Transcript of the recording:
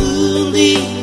believe